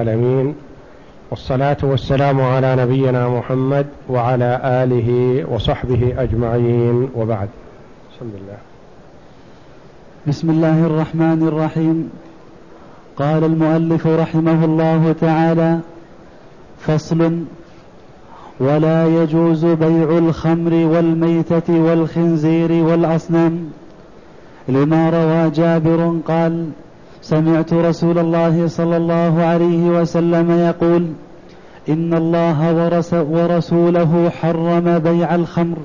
العالمين. والصلاة والسلام على نبينا محمد وعلى آله وصحبه أجمعين. وبعد. بسم الله بسم الله الرحمن الرحيم. قال المؤلف رحمه الله تعالى فصل ولا يجوز بيع الخمر والميتة والخنزير والأصنام. لما روى جابر قال سمعت رسول الله صلى الله عليه وسلم يقول إن الله ورسوله حرم بيع الخمر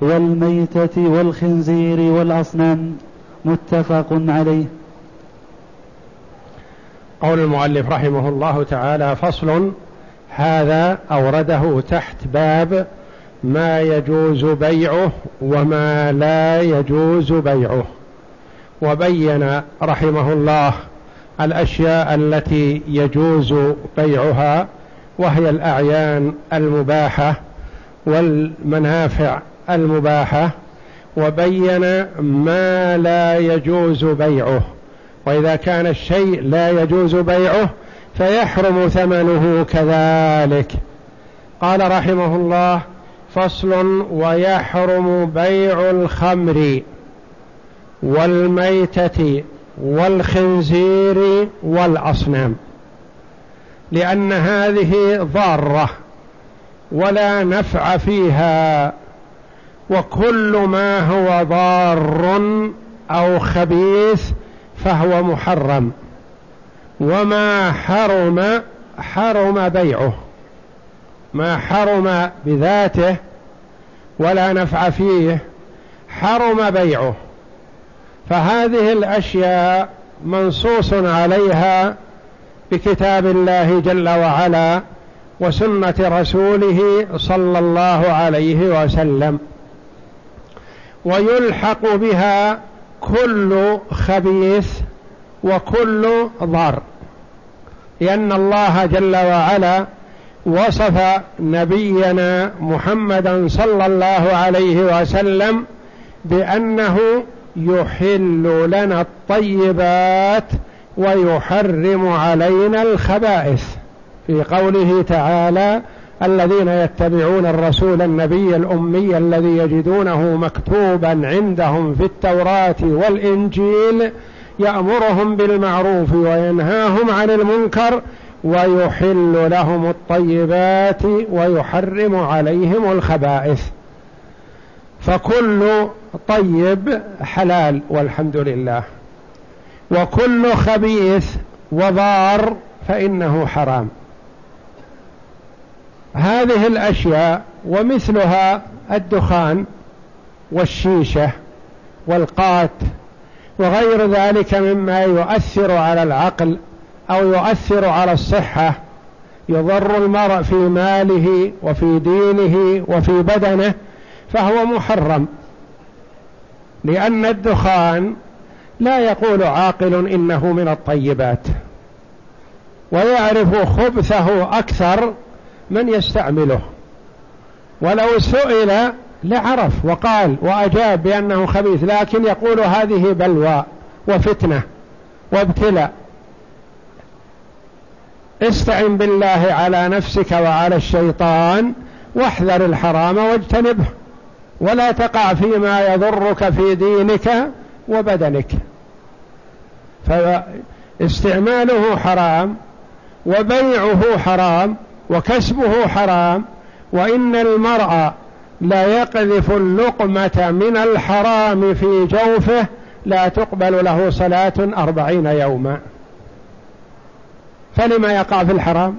والميتة والخنزير والأصنام. متفق عليه. قول المؤلف رحمه الله تعالى فصل هذا أورده تحت باب ما يجوز بيعه وما لا يجوز بيعه. وبين رحمه الله الأشياء التي يجوز بيعها وهي الأعيان المباحة والمنافع المباحة وبين ما لا يجوز بيعه. وإذا كان الشيء لا يجوز بيعه فيحرم ثمنه كذلك. قال رحمه الله فصل ويحرم بيع الخمر. والميتة والخنزير والأصنام لأن هذه ضارة ولا نفع فيها وكل ما هو ضار أو خبيث فهو محرم وما حرم حرم بيعه ما حرم بذاته ولا نفع فيه حرم بيعه. فهذه الأشياء منصوص عليها بكتاب الله جل وعلا وسنة رسوله صلى الله عليه وسلم. ويلحق بها كل خبيث وكل ضار. لأن الله جل وعلا وصف نبينا محمدا صلى الله عليه وسلم بأنه يحل لنا الطيبات ويحرم علينا الخبائث. في قوله تعالى الذين يتبعون الرسول النبي الأمي الذي يجدونه مكتوبا عندهم في التوراة والإنجيل يأمرهم بالمعروف وينهاهم عن المنكر ويحل لهم الطيبات ويحرم عليهم الخبائث. فكل طيب حلال والحمد لله. وكل خبيث وضار فإنه حرام. هذه الأشياء ومثلها الدخان والشيشة والقات وغير ذلك مما يؤثر على العقل أو يؤثر على الصحة. يضر المرء في ماله وفي دينه وفي بدنه فهو محرم. لأن الدخان لا يقول عاقل إنه من الطيبات. ويعرف خبثه أكثر من يستعمله. ولو سئل لعرف وقال وأجاب بأنه خبيث لكن يقول هذه بلوى وفتنة وابتلاء. استعن بالله على نفسك وعلى الشيطان واحذر الحرام واجتنبه. ولا تقع فيما يضرك في دينك وبدنك. فاستعماله حرام وبيعه حرام وكسبه حرام وإن المرأة لا يقذف اللقمة من الحرام في جوفه لا تقبل له صلاة أربعين يوما. فلما يقع في الحرام؟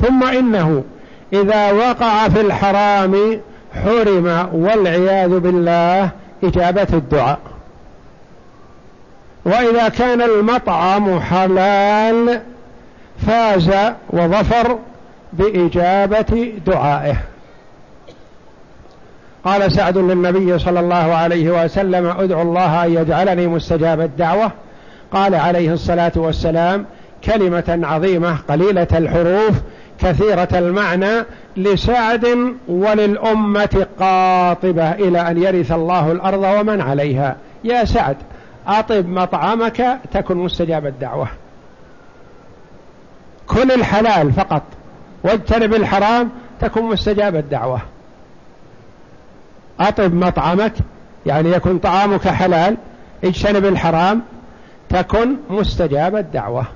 ثم إنه إذا وقع في الحرام حرم والعياذ بالله إجابة الدعاء. وإذا كان المطعم حلال فاز وظفر بإجابة دعائه. قال سعد للنبي صلى الله عليه وسلم أدعو الله أن يجعلني مستجاب الدعوة. قال عليه الصلاة والسلام كلمة عظيمة قليلة الحروف كثيرة المعنى لسعد وللأمة قاطبة إلى أن يرث الله الأرض ومن عليها. يا سعد أطب مطعمك تكن مستجاب الدعوة. كل الحلال فقط واجتنب الحرام تكون مستجاب الدعوة. أطب مطعمك يعني يكون طعامك حلال اجتنب الحرام تكن مستجاب الدعوة.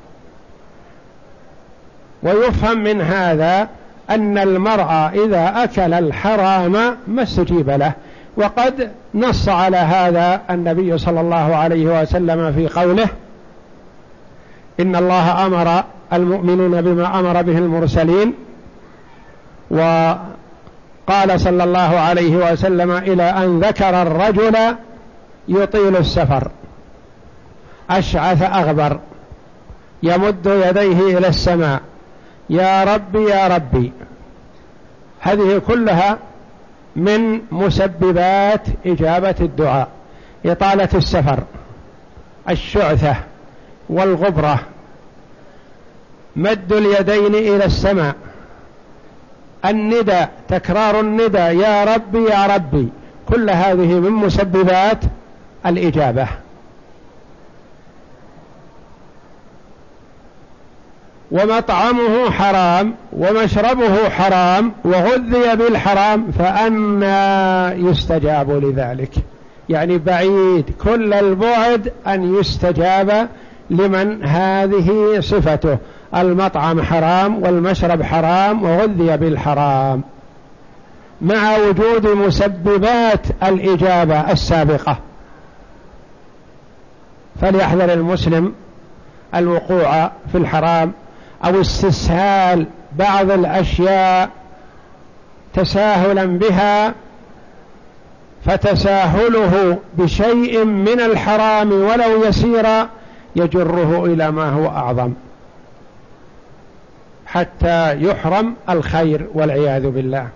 ويفهم من هذا أن المرأة إذا أكل الحرام ما استجيب له. وقد نص على هذا النبي صلى الله عليه وسلم في قوله إن الله أمر المؤمنون بما أمر به المرسلين وقال صلى الله عليه وسلم إلى أن ذكر الرجل يطيل السفر أشعث أغبر يمد يديه إلى السماء. يا ربي يا ربي. هذه كلها من مسببات إجابة الدعاء. إطالة السفر الشعثة والغبرة. مد اليدين إلى السماء. الندى تكرار الندى. يا ربي يا ربي. كل هذه من مسببات الإجابة. ومطعمه حرام ومشربه حرام وغذي بالحرام فأنا يستجاب لذلك. يعني بعيد كل البعد أن يستجاب لمن هذه صفته. المطعم حرام والمشرب حرام وغذي بالحرام. مع وجود مسببات الإجابة السابقة. فليحذر المسلم الوقوع في الحرام أو استسهال بعض الأشياء تساهلا بها فتساهله بشيء من الحرام ولو يسيرا يجره إلى ما هو أعظم. حتى يحرم الخير والعياذ بالله.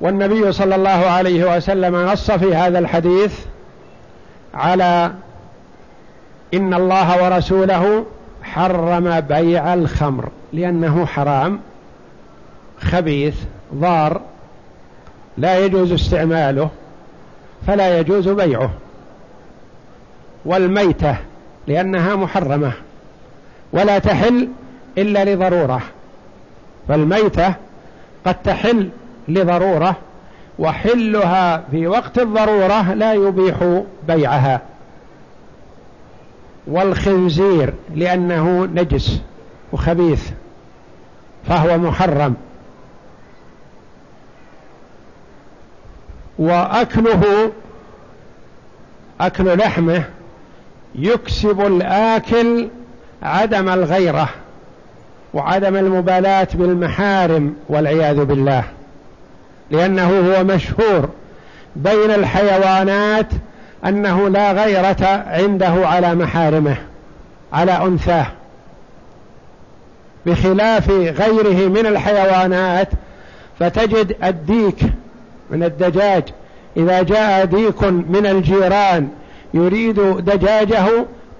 والنبي صلى الله عليه وسلم نص في هذا الحديث على إن الله ورسوله حرم بيع الخمر لأنه حرام خبيث ضار لا يجوز استعماله فلا يجوز بيعه. والميتة لأنها محرمة ولا تحل إلا لضرورة. فالميتة قد تحل لضرورة وحلها في وقت الضرورة لا يبيح بيعها. والخنزير لأنه نجس وخبيث فهو محرم. وأكله أكل لحمه يكسب الآكل عدم الغيرة وعدم المبالاة بالمحارم والعياذ بالله لأنه هو مشهور بين الحيوانات أنه لا غيرة عنده على محارمه على أنثاه. بخلاف غيره من الحيوانات فتجد الديك من الدجاج. إذا جاء ديك من الجيران يريد دجاجه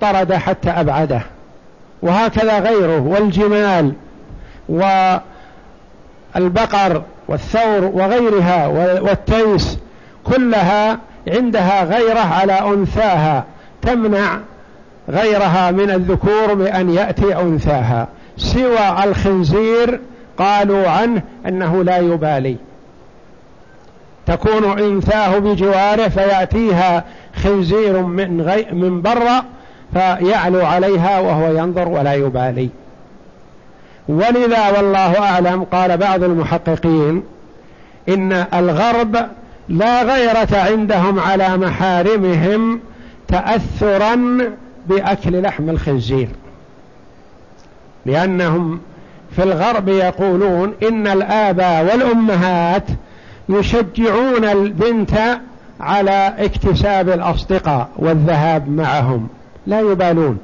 طرد حتى أبعده. وهكذا غيره والجمال والبقر والثور وغيرها والتيس كلها عندها غيرة على أنثاها تمنع غيرها من الذكور بأن يأتي أنثاها. سوى الخنزير قالوا عنه أنه لا يبالي. تكون أنثاه بجواره فيأتيها خنزير من, غي من برا فيعلو عليها وهو ينظر ولا يبالي. ولذا والله أعلم قال بعض المحققين إن الغرب لا غيرة عندهم على محارمهم تأثرا بأكل لحم الخنزير. لأنهم في الغرب يقولون إن الآباء والأمهات يشجعون البنت على اكتساب الأصدقاء والذهاب معهم. لا يبالون.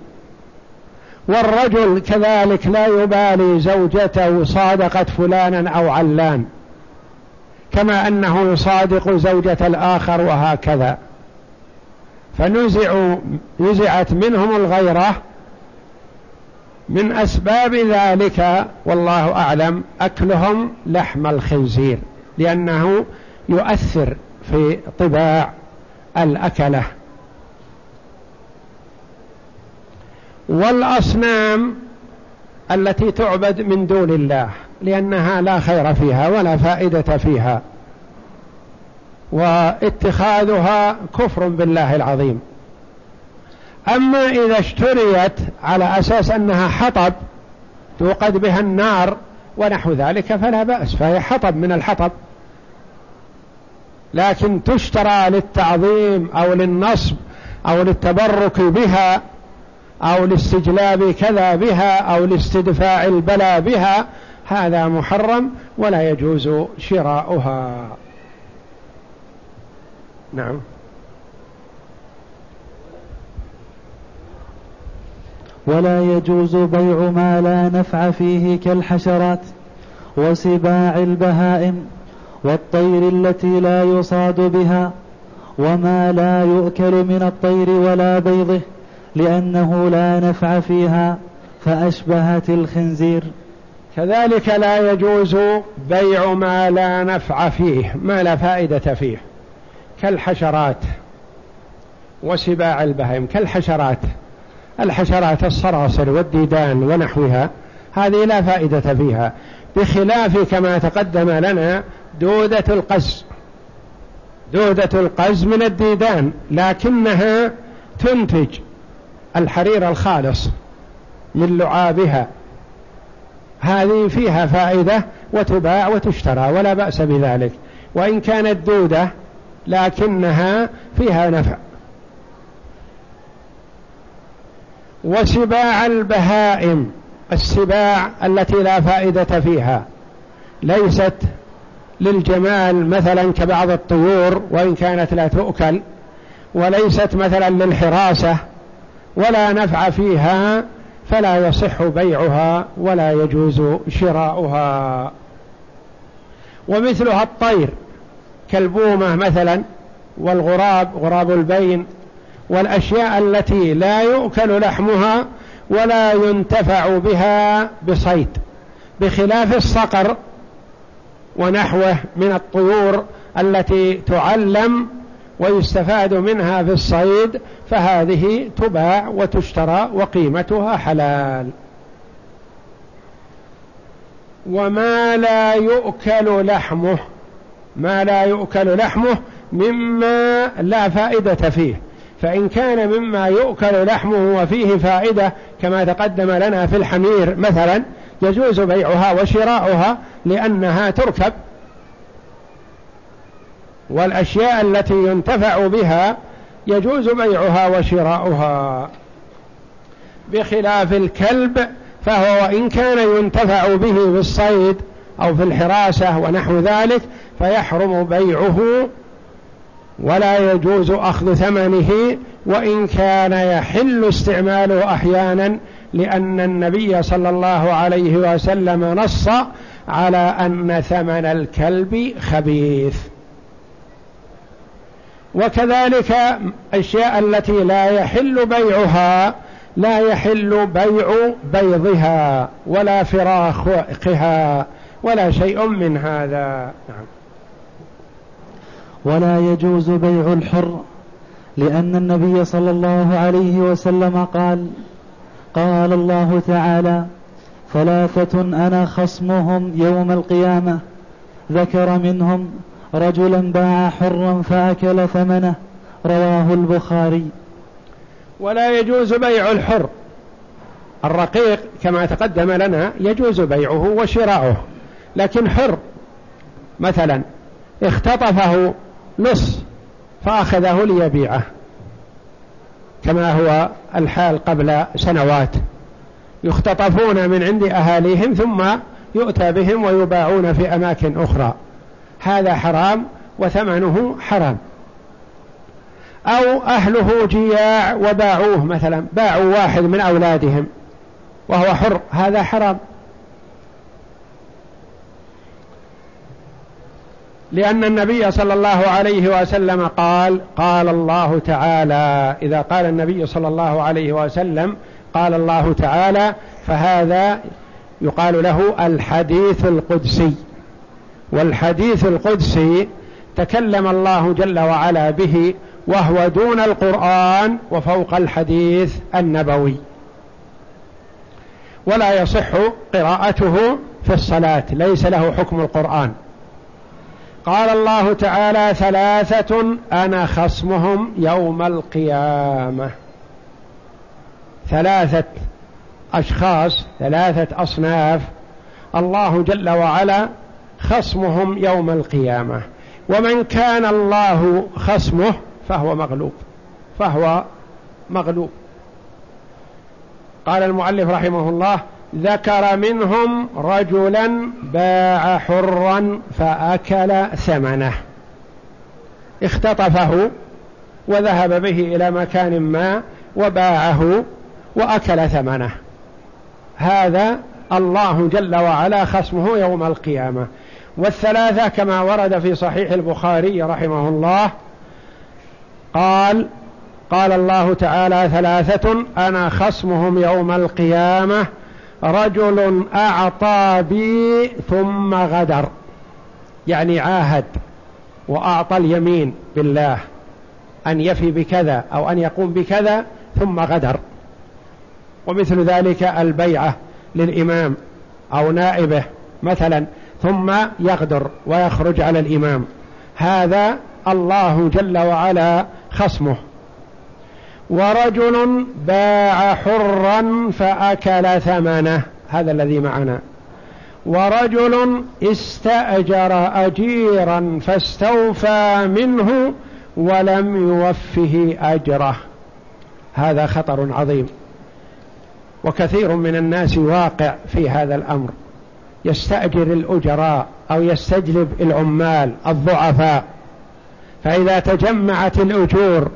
والرجل كذلك لا يبالي زوجته صادقت فلانا أو علان. كما أنه يصادق زوجة الآخر وهكذا. فنزعوا نزعت منهم الغيرة من أسباب ذلك والله أعلم أكلهم لحم الخنزير لأنه يؤثر في طباع الأكلة. والأصنام التي تعبد من دون الله. لأنها لا خير فيها ولا فائدة فيها. واتخاذها كفر بالله العظيم. أما إذا اشتريت على أساس أنها حطب توقد بها النار ونحو ذلك فلا بأس فهي حطب من الحطب. لكن تشترى للتعظيم أو للنصب أو للتبرك بها أو لاستجلاب كذا بها أو لاستدفاع البلاء بها هذا محرم ولا يجوز شراؤها. نعم. ولا يجوز بيع ما لا نفع فيه كالحشرات وسباع البهائم والطير التي لا يصاد بها وما لا يؤكل من الطير ولا بيضه لأنه لا نفع فيها فأشبهت الخنزير. كذلك لا يجوز بيع ما لا نفع فيه ما لا فائدة فيه. كالحشرات وسباع البهائم كالحشرات الحشرات الصراصر والديدان ونحوها هذه لا فائدة فيها. بخلاف كما تقدم لنا دودة القز دودة القز من الديدان لكنها تنتج الحرير الخالص من لعابها. هذه فيها فائدة وتباع وتشترى ولا بأس بذلك. وإن كانت دودة لكنها فيها نفع. وسباع البهائم السباع التي لا فائدة فيها ليست للجمال مثلا كبعض الطيور وإن كانت لا تؤكل وليست مثلا للحراسة ولا نفع فيها فلا يصح بيعها ولا يجوز شراؤها. ومثلها الطير كالبومة مثلا والغراب غراب البين والأشياء التي لا يؤكل لحمها ولا ينتفع بها بصيد بخلاف الصقر ونحوه من الطيور التي تعلم ويستفاد منها في الصيد فهذه تباع وتشترى وقيمتها حلال. وما لا يؤكل لحمه ما لا يؤكل لحمه مما لا فائدة فيه. فإن كان مما يؤكل لحمه وفيه فائدة كما تقدم لنا في الحمير مثلا يجوز بيعها وشراؤها لأنها تركب والأشياء التي ينتفع بها يجوز بيعها وشراؤها. بخلاف الكلب فهو وإن كان ينتفع به في الصيد أو في الحراسة ونحو ذلك فيحرم بيعه ولا يجوز أخذ ثمنه وإن كان يحل استعماله أحيانا لأن النبي صلى الله عليه وسلم نص على أن ثمن الكلب خبيث. وكذلك الأشياء التي لا يحل بيعها لا يحل بيع بيضها ولا فراخها ولا شيء من هذا. نعم. ولا يجوز بيع الحر لأن النبي صلى الله عليه وسلم قال قال الله تعالى ثلاثة أنا خصمهم يوم القيامة ذكر منهم رجلا باع حرا فأكل ثمنه. رواه البخاري. ولا يجوز بيع الحر. الرقيق كما تقدم لنا يجوز بيعه وشراؤه. لكن حر مثلا اختطفه نص فأخذه ليبيعه. كما هو الحال قبل سنوات. يختطفون من عند أهاليهم ثم يؤتى بهم ويباعون في أماكن أخرى. هذا حرام وثمنه حرام. أو أهله جياع وباعوه مثلا باعوا واحد من أولادهم وهو حر هذا حرام. لأن النبي صلى الله عليه وسلم قال قال الله تعالى إذا قال النبي صلى الله عليه وسلم قال الله تعالى فهذا يقال له الحديث القدسي. والحديث القدسي تكلم الله جل وعلا به وهو دون القرآن وفوق الحديث النبوي. ولا يصح قراءته في الصلاة ليس له حكم القرآن. قال الله تعالى ثلاثة أنا خصمهم يوم القيامة. ثلاثة أشخاص ثلاثة أصناف الله جل وعلا خصمهم يوم القيامة. ومن كان الله خصمه فهو مغلوب. فهو مغلوب. قال المؤلف رحمه الله ذكر منهم رجلا باع حرا فأكل ثمنه. اختطفه وذهب به إلى مكان ما وباعه وأكل ثمنه. هذا الله جل وعلا خصمه يوم القيامة. والثلاثة كما ورد في صحيح البخاري رحمه الله قال قال الله تعالى ثلاثة أنا خصمهم يوم القيامة رجل أعطى بي ثم غدر. يعني عاهد وأعطى اليمين بالله أن يفي بكذا أو أن يقوم بكذا ثم غدر. ومثل ذلك البيعة للإمام أو نائبه مثلا ثم يغدر ويخرج على الإمام. هذا الله جل وعلا خصمه. ورجل باع حرا فأكل ثمنه. هذا الذي معنا. ورجل استأجر أجيرا فاستوفى منه ولم يوفه أجره. هذا خطر عظيم. وكثير من الناس واقع في هذا الأمر. يستأجر الأجراء أو يستجلب العمال الضعفاء. فإذا تجمعت الأجور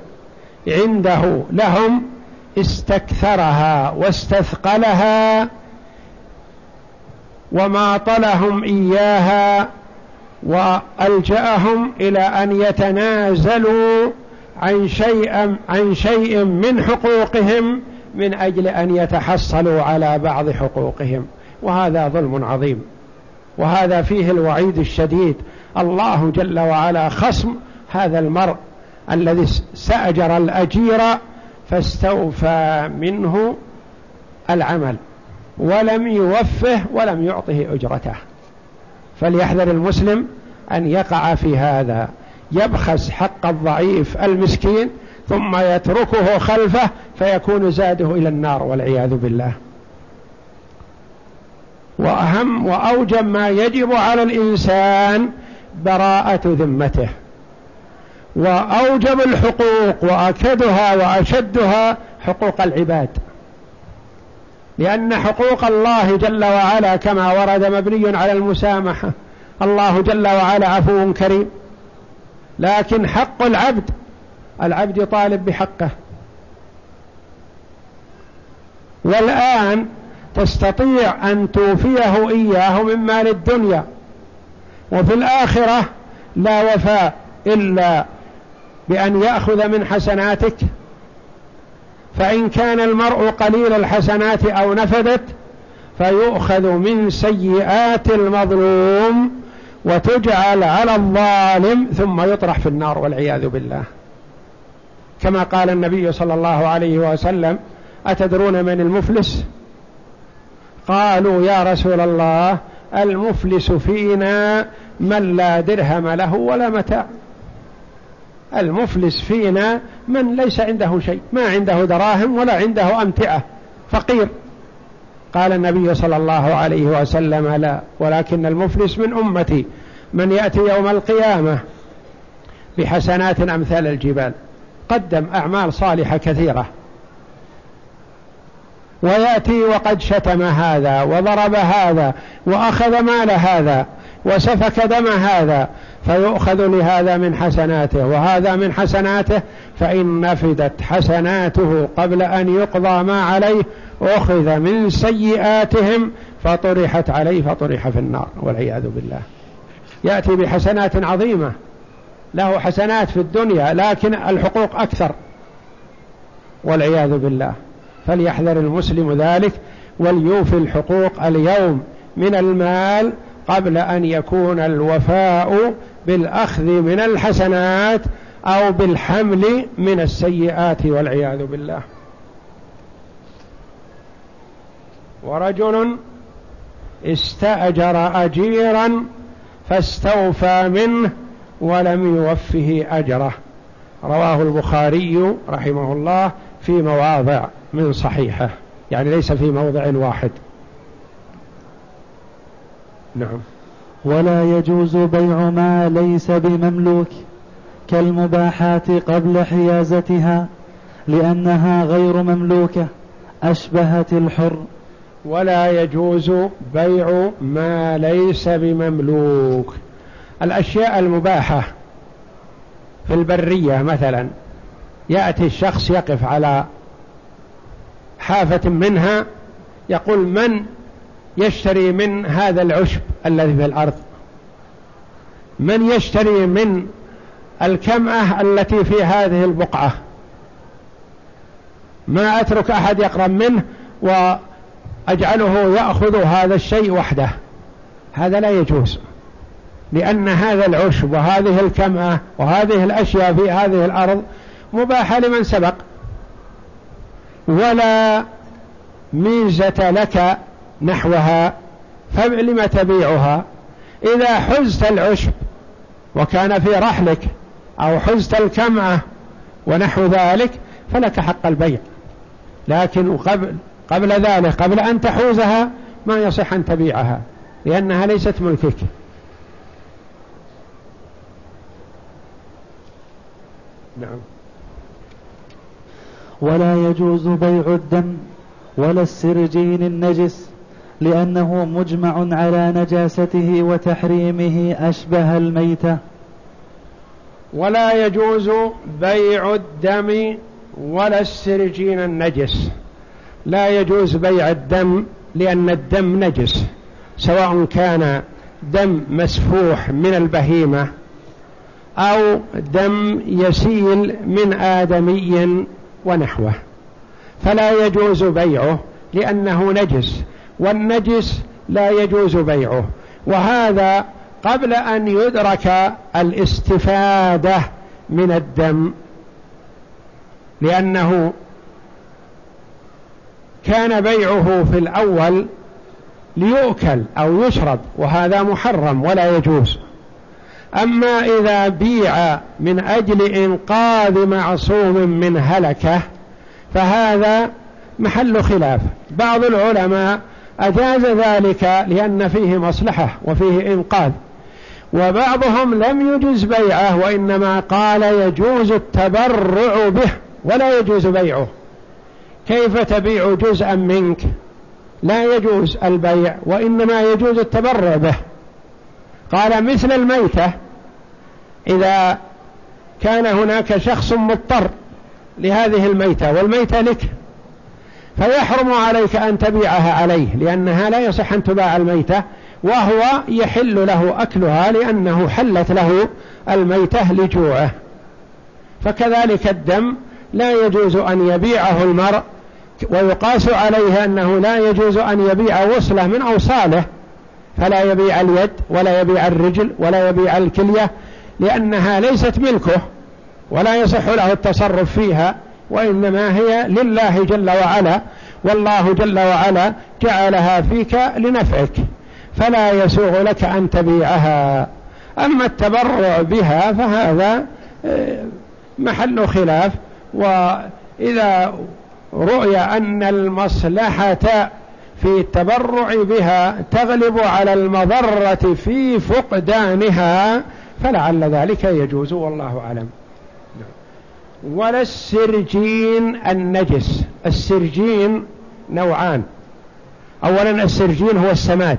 عنده لهم استكثرها واستثقلها وماطلهم إياها وألجأهم إلى أن يتنازلوا عن شيء عن شيء من حقوقهم من أجل أن يتحصلوا على بعض حقوقهم. وهذا ظلم عظيم. وهذا فيه الوعيد الشديد. الله جل وعلا خصم هذا المرء الذي سأجر الأجير فاستوفى منه العمل ولم يوفه ولم يعطه أجرته. فليحذر المسلم أن يقع في هذا. يبخس حق الضعيف المسكين ثم يتركه خلفه فيكون زاده إلى النار والعياذ بالله. وأهم وأوجب ما يجب على الإنسان براءة ذمته. وأوجب الحقوق وأكدها وأشدها حقوق العباد. لأن حقوق الله جل وعلا كما ورد مبني على المسامحة. الله جل وعلا عفو كريم. لكن حق العبد العبد يطالب بحقه. والآن تستطيع أن توفيه إياه من مال الدنيا وفي الآخرة لا وفاء إلا بأن يأخذ من حسناتك. فإن كان المرء قليل الحسنات أو نفدت فيؤخذ من سيئات المظلوم وتجعل على الظالم ثم يطرح في النار والعياذ بالله. كما قال النبي صلى الله عليه وسلم أتدرون من المفلس؟ قالوا يا رسول الله المفلس فينا من لا درهم له ولا متاع. المفلس فينا من ليس عنده شيء ما عنده دراهم ولا عنده أمتعة فقير. قال النبي صلى الله عليه وسلم لا ولكن المفلس من أمتي من يأتي يوم القيامة بحسنات أمثال الجبال. قدم أعمال صالحة كثيرة. ويأتي وقد شتم هذا وضرب هذا وأخذ مال هذا وسفك دم هذا فيؤخذ لهذا من حسناته وهذا من حسناته فإن نفدت حسناته قبل أن يقضى ما عليه أخذ من سيئاتهم فطرحت عليه فطرح في النار والعياذ بالله. يأتي بحسنات عظيمة له حسنات في الدنيا لكن الحقوق أكثر والعياذ بالله. فليحذر المسلم ذلك وليوفي الحقوق اليوم من المال قبل أن يكون الوفاء بالأخذ من الحسنات أو بالحمل من السيئات والعياذ بالله. ورجل استأجر أجيرا فاستوفى منه ولم يوفه أجره. رواه البخاري رحمه الله في مواضع. من صحيحة يعني ليس في موضع واحد. نعم. ولا يجوز بيع ما ليس بمملوك كالمباحات قبل حيازتها لأنها غير مملوكة أشبهت الحر. ولا يجوز بيع ما ليس بمملوك. الأشياء المباحة في البرية مثلا يأتي الشخص يقف على حافة منها يقول من يشتري من هذا العشب الذي في الأرض؟ من يشتري من الكمأة التي في هذه البقعة؟ ما أترك أحد يقرب منه وأجعله يأخذ هذا الشيء وحده. هذا لا يجوز لأن هذا العشب وهذه الكمأة وهذه الأشياء في هذه الأرض مباحة لمن سبق. ولا ميزة لك نحوها فلم تبيعها؟ إذا حزت العشب وكان في رحلك أو حزت الكمعة ونحو ذلك فلك حق البيع. لكن قبل, قبل ذلك قبل أن تحوزها ما يصح أن تبيعها لأنها ليست ملكك. نعم. ولا يجوز بيع الدم ولا السرجين النجس لأنه مجمع على نجاسته وتحريمه أشبه الميتة ولا يجوز بيع الدم ولا السرجين النجس. لا يجوز بيع الدم لأن الدم نجس سواء كان دم مسفوح من البهيمة أو دم يسيل من آدمي ونحوه. فلا يجوز بيعه لأنه نجس والنجس لا يجوز بيعه. وهذا قبل أن يدرك الاستفادة من الدم لأنه كان بيعه في الأول ليؤكل أو يشرب وهذا محرم ولا يجوز. أما إذا بيع من أجل إنقاذ معصوم من هلكة فهذا محل خلاف. بعض العلماء أجاز ذلك لأن فيه مصلحة وفيه إنقاذ. وبعضهم لم يجز بيعه وإنما قال يجوز التبرع به ولا يجوز بيعه. كيف تبيع جزءا منك؟ لا يجوز البيع وإنما يجوز التبرع به. قال مثل الميتة إذا كان هناك شخص مضطر لهذه الميتة والميتة لك فيحرم عليك أن تبيعها عليه لأنها لا يصح أن تباع الميتة وهو يحل له أكلها لأنه حلت له الميتة لجوعه. فكذلك الدم لا يجوز أن يبيعه المرء ويقاس عليه أنه لا يجوز أن يبيع وصلة من أوصاله فلا يبيع اليد ولا يبيع الرجل ولا يبيع الكلية لأنها ليست ملكه ولا يصح له التصرف فيها وإنما هي لله جل وعلا والله جل وعلا جعلها فيك لنفعك فلا يسوغ لك أن تبيعها. أما التبرع بها فهذا آه، محل خلاف وإذا رؤي أن المصلحة في التبرع بها تغلب على المضرة في فقدانها فلعل ذلك يجوز والله أعلم. ولا السرجين النجس. السرجين نوعان. أولا السرجين هو السماد.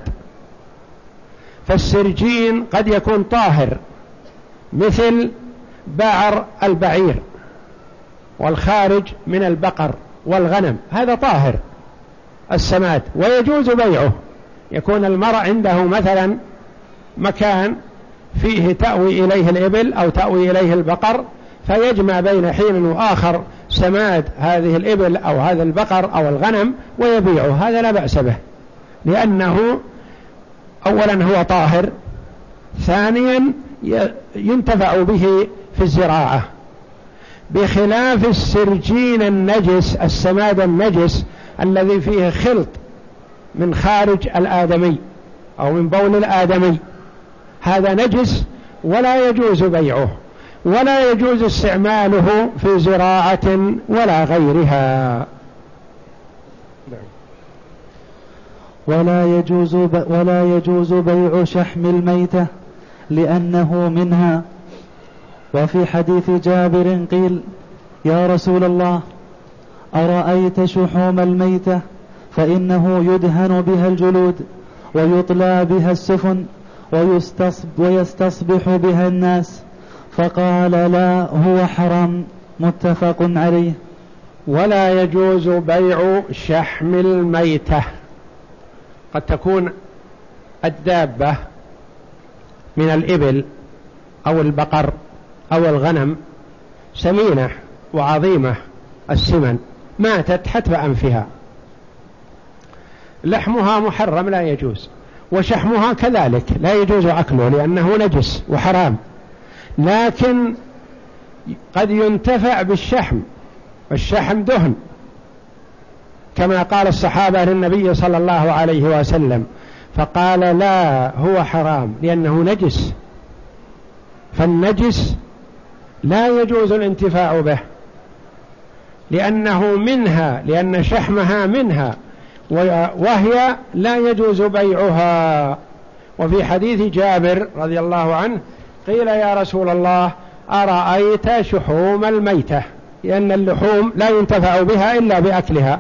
فالسرجين قد يكون طاهر مثل بعر البعير والخارج من البقر والغنم هذا طاهر. السماد ويجوز بيعه. يكون المرء عنده مثلا مكان فيه تأوي إليه الإبل أو تأوي إليه البقر فيجمع بين حين وآخر سماد هذه الإبل أو هذا البقر أو الغنم ويبيعه. هذا لا بأس به لأنه أولا هو طاهر ثانيا ينتفع به في الزراعة. بخلاف السرجين النجس السماد النجس الذي فيه خلط من خارج الآدمي أو من بول الآدمي. هذا نجس ولا يجوز بيعه ولا يجوز استعماله في زراعة ولا غيرها. ولا يجوز ولا يجوز بيع شحم الميتة لأنه منها وفي حديث جابر قيل يا رسول الله أرأيت شحوم الميتة؟ فإنه يدهن بها الجلود ويطلى بها السفن ويستصبح بها الناس. فقال لا هو حرام. متفق عليه. ولا يجوز بيع شحم الميتة. قد تكون الدابة من الإبل أو البقر. أو الغنم سمينة وعظيمة السمن ماتت حتف أنفها. لحمها محرم لا يجوز وشحمها كذلك لا يجوز أكله لأنه نجس وحرام. لكن قد ينتفع بالشحم والشحم دهن. كما قال الصحابة للنبي صلى الله عليه وسلم فقال لا هو حرام لأنه نجس. فالنجس لا يجوز الانتفاع به. لأنه منها لأن شحمها منها وهي لا يجوز بيعها. وفي حديث جابر رضي الله عنه قيل يا رسول الله أرأيت شحوم الميتة؟ لأن اللحوم لا ينتفع بها إلا بأكلها.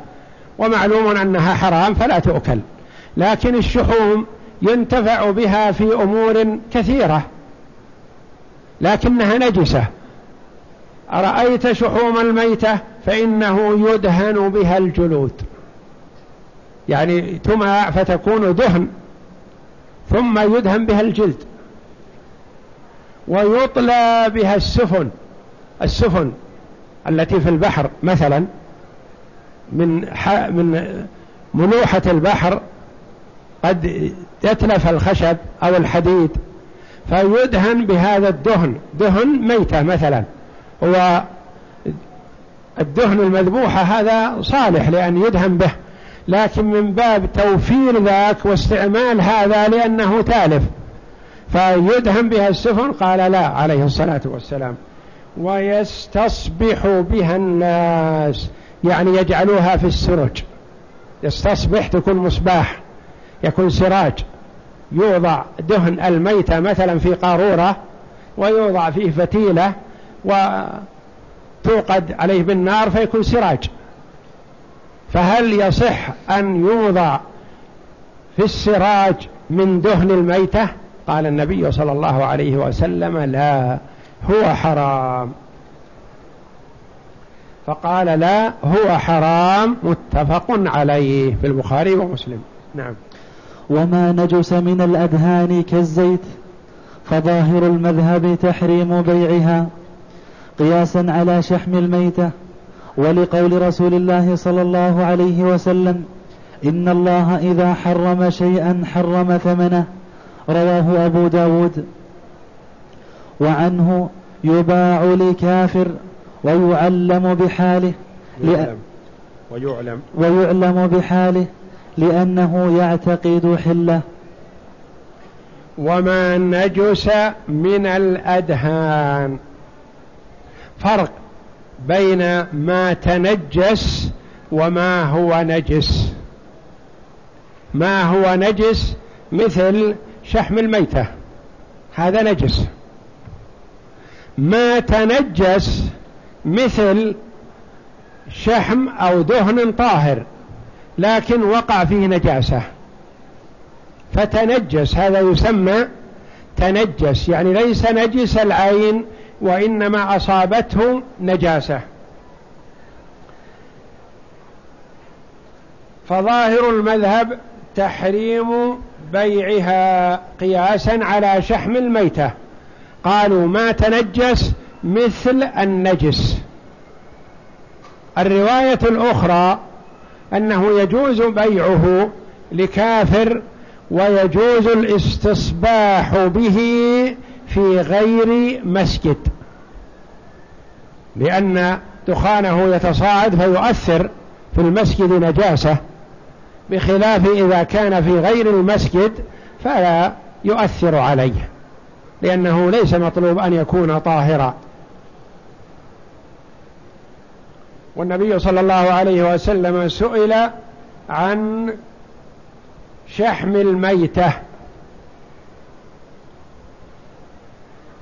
ومعلوم أنها حرام فلا تؤكل. لكن الشحوم ينتفع بها في أمور كثيرة. لكنها نجسة. أرأيت شحوم الميتة فإنه يدهن بها الجلود. يعني تمع فتكون دهن ثم يدهن بها الجلد ويطلى بها السفن السفن التي في البحر مثلا من من ملوحة البحر قد يتلف الخشب أو الحديد فيدهن بهذا الدهن دهن ميتة مثلا. هو الدهن المذبوحة هذا صالح لأن يدهن به لكن من باب توفير ذاك واستعمال هذا لأنه تالف. فيدهن بها السفن قال لا عليه الصلاة والسلام. ويستصبح بها الناس يعني يجعلوها في السرج. يستصبح تكون مصباح يكون سراج. يوضع دهن الميتة مثلا في قارورة ويوضع فيه فتيلة وتوقد عليه بالنار فيكون سراج. فهل يصح أن يوضع في السراج من دهن الميتة؟ قال النبي صلى الله عليه وسلم لا هو حرام. فقال لا هو حرام متفق عليه في البخاري ومسلم. نعم. وما نجس من الأدهان كالزيت فظاهر المذهب تحريم بيعها. قياسا على شحم الميتة ولقول رسول الله صلى الله عليه وسلم إن الله إذا حرم شيئا حرم ثمنه. رواه أبو داود. وعنه يباع لكافر ويعلم بحاله يعلم. ويعلم. ويعلم بحاله لأنه يعتقد حله. وما نجس من الأدهان. فرق بين ما تنجس وما هو نجس. ما هو نجس مثل شحم الميتة. هذا نجس. ما تنجس مثل شحم أو دهن طاهر لكن وقع فيه نجاسة. فتنجس هذا يسمى تنجس يعني ليس نجس العين وإنما أصابته نجاسة. فظاهر المذهب تحريم بيعها قياسا على شحم الميتة. قالوا ما تنجس مثل النجس. الرواية الأخرى أنه يجوز بيعه لكافر ويجوز الاستصباح به في غير مسجد. لأن دخانه يتصاعد فيؤثر في المسجد نجاسة بخلاف إذا كان في غير المسجد فلا يؤثر عليه لأنه ليس مطلوب أن يكون طاهرا. والنبي صلى الله عليه وسلم سئل عن شحم الميتة.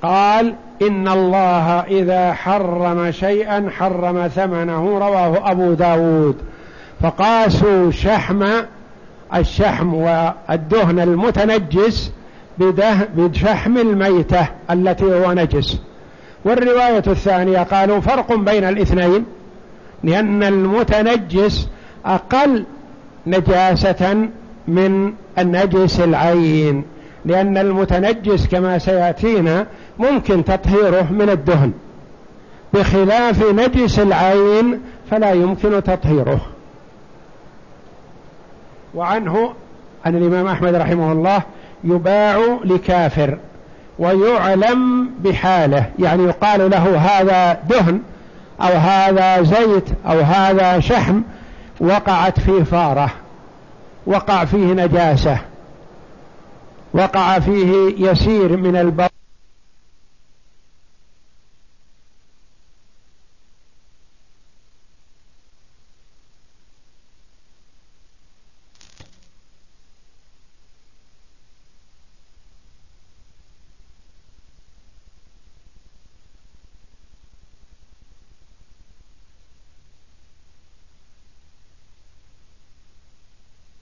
قال إن الله إذا حرم شيئا حرم ثمنه رواه أبو داود. فقاسوا شحم الشحم والدهن المتنجس بشحم الميتة التي هو نجس. والرواية الثانية قالوا فرق بين الاثنين لأن المتنجس أقل نجاسة من النجس العين. لأن المتنجس كما سيأتينا ممكن تطهيره من الدهن. بخلاف نجس العين فلا يمكن تطهيره. وعنه أن الإمام أحمد رحمه الله يباع لكافر ويعلم بحاله يعني يقال له هذا دهن أو هذا زيت أو هذا شحم وقعت فيه فارة وقع فيه نجاسة. وقع فيه يسير من البر.